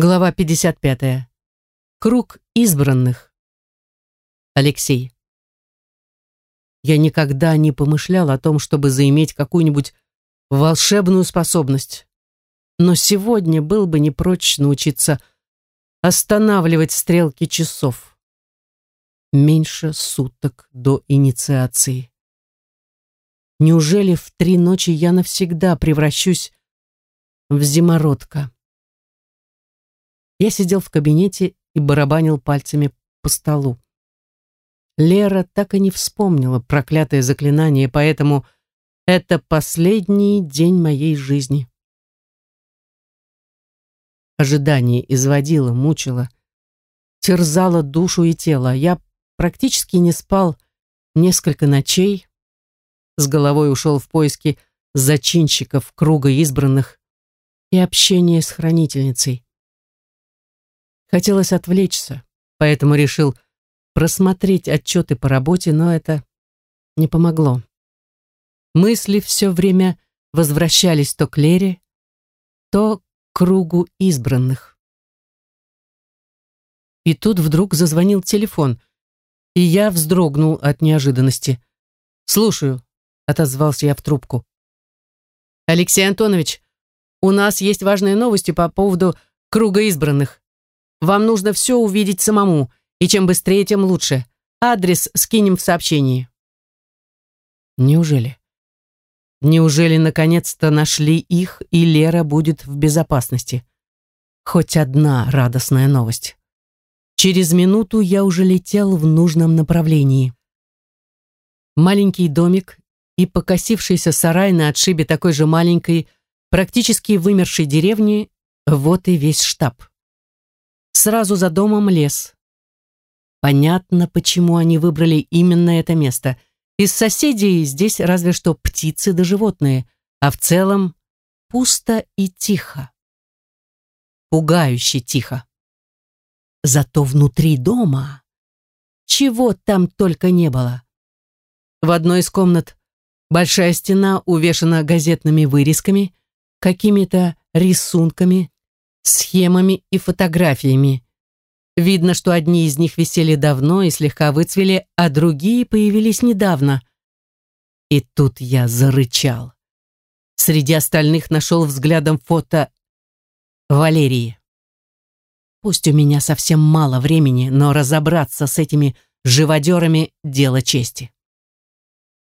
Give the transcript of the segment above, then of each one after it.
Глава 55. Круг избранных. Алексей. Я никогда не помышлял о том, чтобы заиметь какую-нибудь волшебную способность. Но сегодня был бы не прочь научиться останавливать стрелки часов. Меньше суток до инициации. Неужели в три ночи я навсегда превращусь в зимородка? Я сидел в кабинете и барабанил пальцами по столу. Лера так и не вспомнила проклятое заклинание, поэтому это последний день моей жизни. Ожидание изводило, мучило, терзало душу и тело. Я практически не спал несколько ночей, с головой ушел в поиски зачинщиков круга избранных и общения с хранительницей. Хотелось отвлечься, поэтому решил просмотреть отчеты по работе, но это не помогло. Мысли все время возвращались то к Лере, то к кругу избранных. И тут вдруг зазвонил телефон, и я вздрогнул от неожиданности. «Слушаю», — отозвался я в трубку. «Алексей Антонович, у нас есть важные новости по поводу круга избранных. Вам нужно все увидеть самому, и чем быстрее, тем лучше. Адрес скинем в сообщении. Неужели? Неужели наконец-то нашли их, и Лера будет в безопасности? Хоть одна радостная новость. Через минуту я уже летел в нужном направлении. Маленький домик и покосившийся сарай на отшибе такой же маленькой, практически вымершей деревни, вот и весь штаб. Сразу за домом лес. Понятно, почему они выбрали именно это место. Из соседей здесь разве что птицы да животные, а в целом пусто и тихо. Пугающе тихо. Зато внутри дома чего там только не было. В одной из комнат большая стена увешана газетными вырезками, какими-то рисунками, схемами и фотографиями. Видно, что одни из них висели давно и слегка выцвели, а другие появились недавно. И тут я зарычал. Среди остальных нашел взглядом фото Валерии. Пусть у меня совсем мало времени, но разобраться с этими живодерами – дело чести.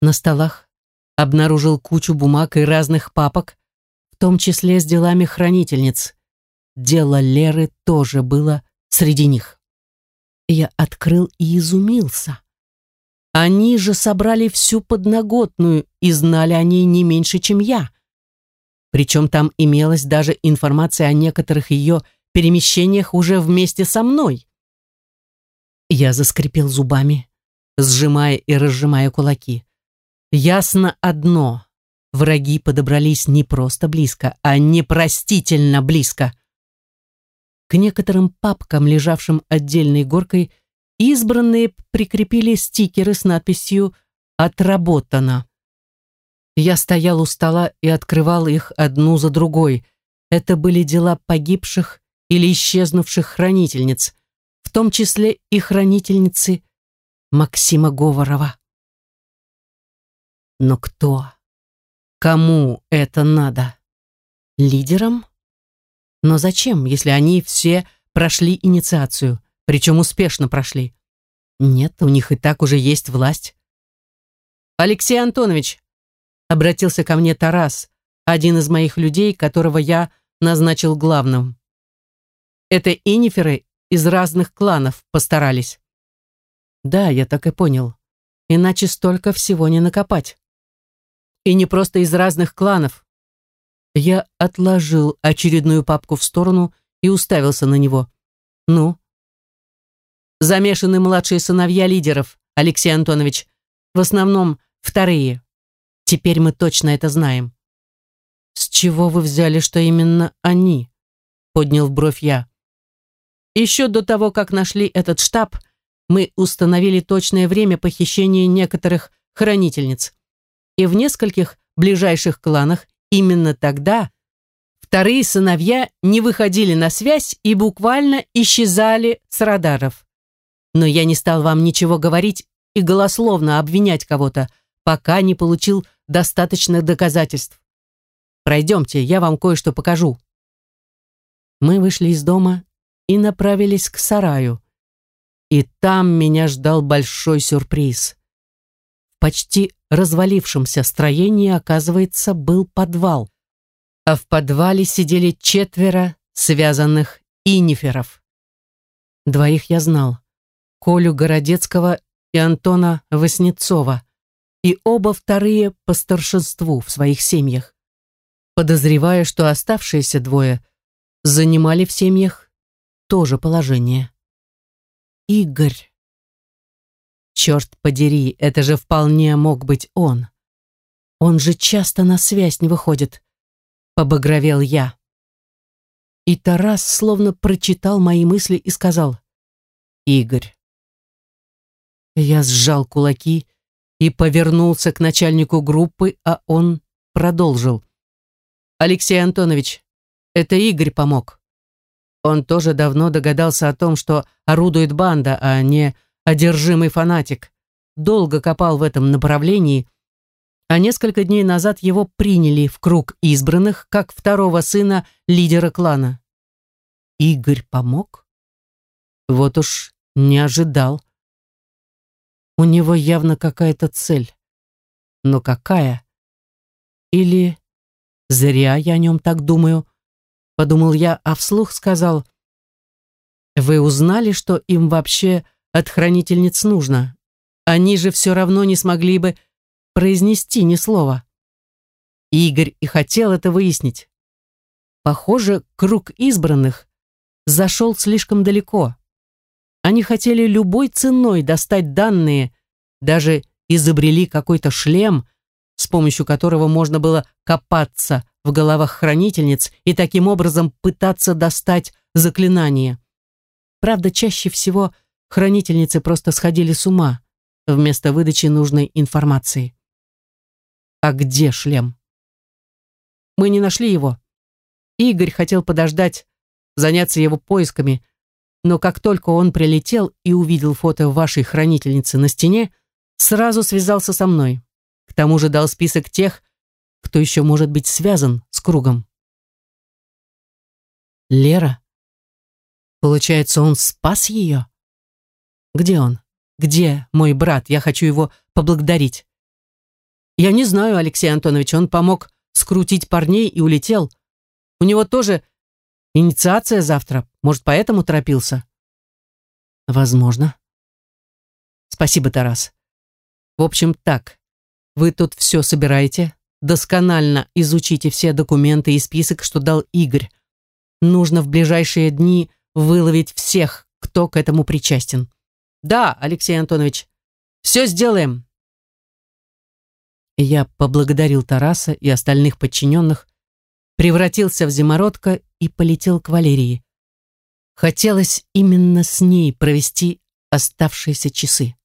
На столах обнаружил кучу бумаг и разных папок, в том числе с делами хранительниц. Дело Леры тоже было среди них. Я открыл и изумился. Они же собрали всю подноготную и знали о ней не меньше, чем я. Причем там имелась даже информация о некоторых ее перемещениях уже вместе со мной. Я заскрипел зубами, сжимая и разжимая кулаки. Ясно одно. Враги подобрались не просто близко, а непростительно близко. К некоторым папкам, лежавшим отдельной горкой, избранные прикрепили стикеры с надписью «Отработано». Я стоял у стола и открывал их одну за другой. Это были дела погибших или исчезнувших хранительниц, в том числе и хранительницы Максима Говорова. Но кто? Кому это надо? Лидерам? Но зачем, если они все прошли инициацию, причем успешно прошли? Нет, у них и так уже есть власть. Алексей Антонович, обратился ко мне Тарас, один из моих людей, которого я назначил главным. Это иниферы из разных кланов постарались. Да, я так и понял. Иначе столько всего не накопать. И не просто из разных кланов. Я отложил очередную папку в сторону и уставился на него. «Ну?» «Замешаны младшие сыновья лидеров, Алексей Антонович. В основном вторые. Теперь мы точно это знаем». «С чего вы взяли, что именно они?» Поднял бровь я. «Еще до того, как нашли этот штаб, мы установили точное время похищения некоторых хранительниц. И в нескольких ближайших кланах Именно тогда, Вторые сыновья не выходили на связь и буквально исчезали с радаров. Но я не стал вам ничего говорить и голословно обвинять кого-то, пока не получил достаточных доказательств. Пройдемте, я вам кое-что покажу. Мы вышли из дома и направились к сараю. И там меня ждал большой сюрприз. Почти развалившемся строении, оказывается, был подвал. А в подвале сидели четверо связанных иниферов. Двоих я знал. Колю Городецкого и Антона Васнецова. И оба вторые по старшинству в своих семьях. Подозревая, что оставшиеся двое занимали в семьях тоже положение. Игорь. Черт подери, это же вполне мог быть он. Он же часто на связь не выходит. Побагровел я. И Тарас словно прочитал мои мысли и сказал «Игорь». Я сжал кулаки и повернулся к начальнику группы, а он продолжил. «Алексей Антонович, это Игорь помог. Он тоже давно догадался о том, что орудует банда, а не одержимый фанатик, долго копал в этом направлении, а несколько дней назад его приняли в круг избранных как второго сына лидера клана. Игорь помог? Вот уж не ожидал. У него явно какая-то цель. Но какая? Или зря я о нем так думаю? Подумал я, а вслух сказал, «Вы узнали, что им вообще от хранительниц нужно. Они же все равно не смогли бы произнести ни слова. Игорь и хотел это выяснить. Похоже, круг избранных зашел слишком далеко. Они хотели любой ценой достать данные, даже изобрели какой-то шлем, с помощью которого можно было копаться в головах хранительниц и таким образом пытаться достать заклинание. Правда, чаще всего – хранительницы просто сходили с ума вместо выдачи нужной информации. А где шлем? Мы не нашли его. Игорь хотел подождать, заняться его поисками, но как только он прилетел и увидел фото вашей хранительницы на стене, сразу связался со мной. К тому же дал список тех, кто еще может быть связан с кругом. Лера? Получается, он спас ее? Где он? Где мой брат? Я хочу его поблагодарить. Я не знаю, Алексей Антонович, он помог скрутить парней и улетел. У него тоже инициация завтра. Может, поэтому торопился? Возможно. Спасибо, Тарас. В общем, так. Вы тут все собираете, досконально изучите все документы и список, что дал Игорь. Нужно в ближайшие дни выловить всех, кто к этому причастен. Да, Алексей Антонович, все сделаем. Я поблагодарил Тараса и остальных подчиненных, превратился в зимородка и полетел к Валерии. Хотелось именно с ней провести оставшиеся часы.